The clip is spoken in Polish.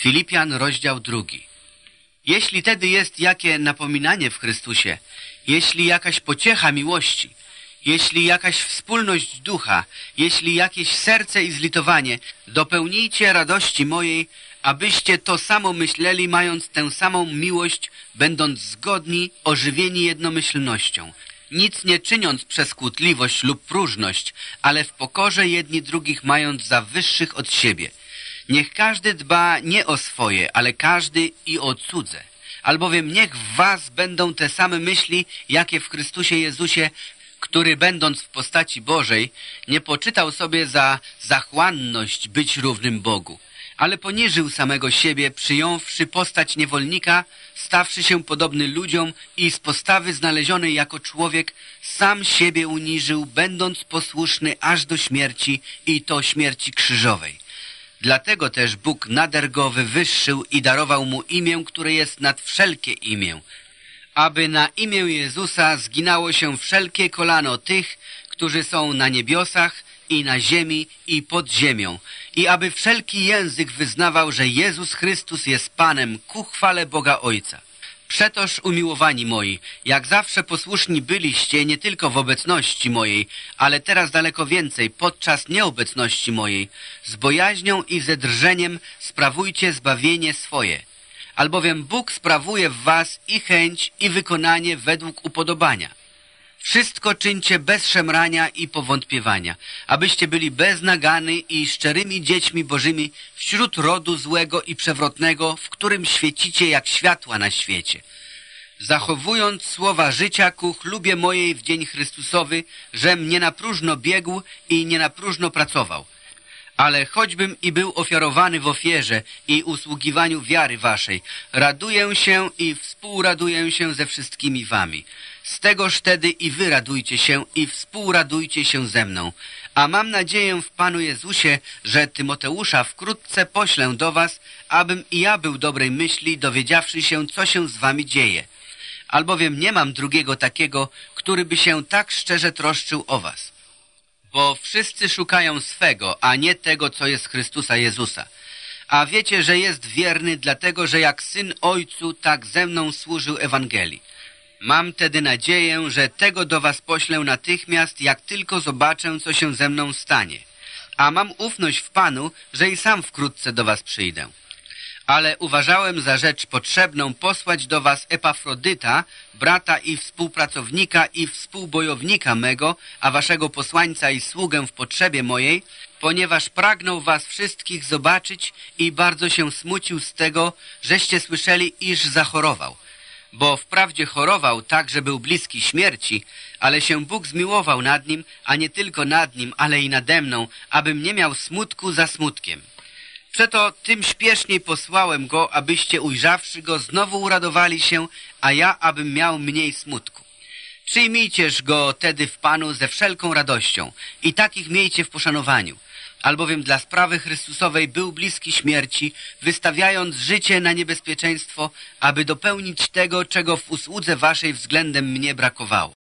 Filipian, rozdział drugi. Jeśli tedy jest jakie napominanie w Chrystusie, jeśli jakaś pociecha miłości, jeśli jakaś wspólność ducha, jeśli jakieś serce i zlitowanie, dopełnijcie radości mojej, abyście to samo myśleli, mając tę samą miłość, będąc zgodni, ożywieni jednomyślnością, nic nie czyniąc przez kłótliwość lub próżność, ale w pokorze jedni drugich mając za wyższych od siebie. Niech każdy dba nie o swoje, ale każdy i o cudze. Albowiem niech w was będą te same myśli, jakie w Chrystusie Jezusie, który będąc w postaci Bożej, nie poczytał sobie za zachłanność być równym Bogu, ale poniżył samego siebie, przyjąwszy postać niewolnika, stawszy się podobny ludziom i z postawy znalezionej jako człowiek, sam siebie uniżył, będąc posłuszny aż do śmierci i to śmierci krzyżowej. Dlatego też Bóg nader go wywyższył i darował mu imię, które jest nad wszelkie imię, aby na imię Jezusa zginało się wszelkie kolano tych, którzy są na niebiosach i na ziemi i pod ziemią i aby wszelki język wyznawał, że Jezus Chrystus jest Panem ku chwale Boga Ojca. Przetoż, umiłowani moi, jak zawsze posłuszni byliście nie tylko w obecności mojej, ale teraz daleko więcej podczas nieobecności mojej, z bojaźnią i ze drżeniem sprawujcie zbawienie swoje. Albowiem Bóg sprawuje w was i chęć, i wykonanie według upodobania. Wszystko czyńcie bez szemrania i powątpiewania, abyście byli bez nagany i szczerymi dziećmi bożymi wśród rodu złego i przewrotnego, w którym świecicie jak światła na świecie. Zachowując słowa życia ku chlubie mojej w dzień Chrystusowy, żem nie na próżno biegł i nie na próżno pracował. Ale choćbym i był ofiarowany w ofierze i usługiwaniu wiary waszej, raduję się i współraduję się ze wszystkimi wami. Z tegoż wtedy i wy radujcie się i współradujcie się ze mną. A mam nadzieję w Panu Jezusie, że Tymoteusza wkrótce poślę do was, abym i ja był dobrej myśli, dowiedziawszy się, co się z wami dzieje. Albowiem nie mam drugiego takiego, który by się tak szczerze troszczył o was. Bo wszyscy szukają swego, a nie tego, co jest Chrystusa Jezusa. A wiecie, że jest wierny, dlatego że jak syn ojcu, tak ze mną służył Ewangelii. Mam tedy nadzieję, że tego do was poślę natychmiast, jak tylko zobaczę, co się ze mną stanie. A mam ufność w Panu, że i sam wkrótce do was przyjdę. Ale uważałem za rzecz potrzebną posłać do was Epafrodyta, brata i współpracownika i współbojownika mego, a waszego posłańca i sługę w potrzebie mojej, ponieważ pragnął was wszystkich zobaczyć i bardzo się smucił z tego, żeście słyszeli, iż zachorował – bo wprawdzie chorował tak, że był bliski śmierci, ale się Bóg zmiłował nad nim, a nie tylko nad nim, ale i nade mną, abym nie miał smutku za smutkiem. Przeto tym śpieszniej posłałem go, abyście ujrzawszy go znowu uradowali się, a ja abym miał mniej smutku. Przyjmijcież go tedy w Panu ze wszelką radością i takich miejcie w poszanowaniu, albowiem dla sprawy Chrystusowej był bliski śmierci, wystawiając życie na niebezpieczeństwo, aby dopełnić tego, czego w usłudze waszej względem mnie brakowało.